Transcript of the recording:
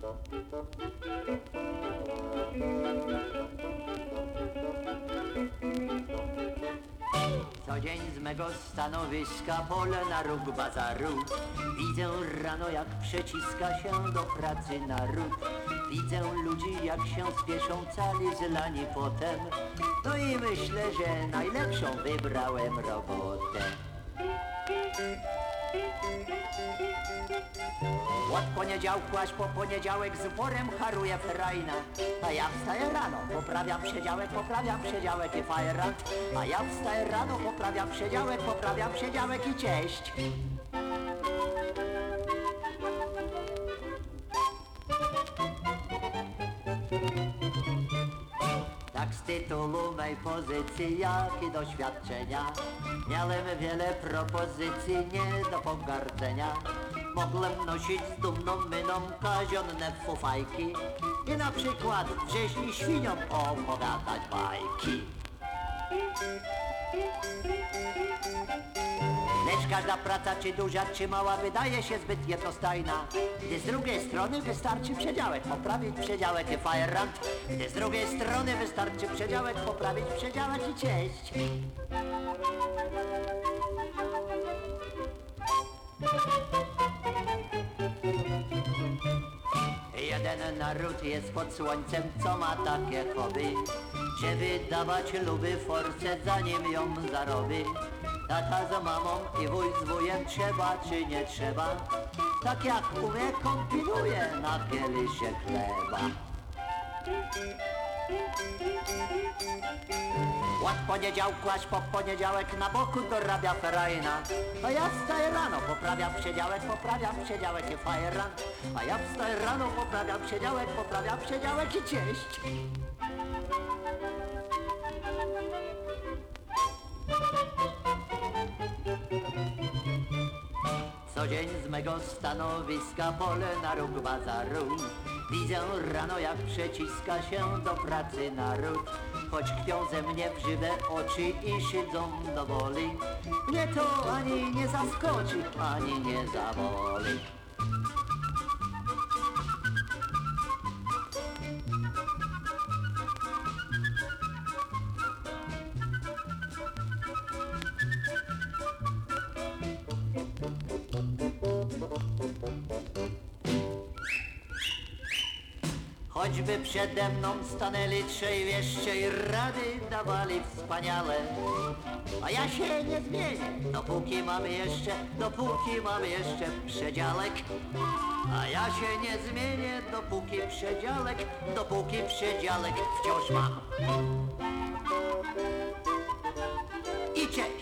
Co dzień z mego stanowiska pole na róg bazaru. Widzę rano jak przeciska się do pracy naród Widzę ludzi jak się spieszą cali zlani potem. No i myślę, że najlepszą wybrałem robotę Od poniedziałku aż po poniedziałek z worem haruje frajna. A ja wstaję rano, poprawiam przedziałek, poprawiam przedziałek i fajerant A ja wstaję rano, poprawiam przedziałek, poprawiam przedziałek i cześć Mej pozycji, jak i doświadczenia. Miałem wiele propozycji nie do pogardzenia. Mogłem nosić z dumną miną kazionne fufajki I na przykład wrześni świniom opowiadać bajki Lecz każda praca, czy duża, czy mała, wydaje się zbyt jednostajna. Gdy z drugiej strony wystarczy przedziałek, poprawić przedziałek i fajerant. Gdy z drugiej strony wystarczy przedziałek, poprawić przedziałek i cześć. Jeden naród jest pod słońcem, co ma takie hobby, że wydawać luby force, zanim ją zarobi. Tata za mamą i wuj z wujem trzeba czy nie trzeba, tak jak umie kombinuje na kielisie chleba. Od poniedziałku aż po poniedziałek na boku dorabia ferajna A ja wstaję rano, poprawiam przedziałek, poprawiam przedziałek i fajeran A ja wstaję rano, poprawiam przedziałek, poprawiam przedziałek i cześć Co dzień z mego stanowiska pole na róg bazaru Widzę rano jak przeciska się do pracy naród Choć kpią ze mnie w żywe oczy i szydzą do woli. Mnie to ani nie zaskoczy, ani nie zaboli Choćby przede mną stanęli trzej wieszcze i rady dawali wspaniale A ja się nie zmienię, dopóki mamy jeszcze, dopóki mamy jeszcze przedziałek A ja się nie zmienię, dopóki przedziałek, dopóki przedziałek wciąż mam. I cześć!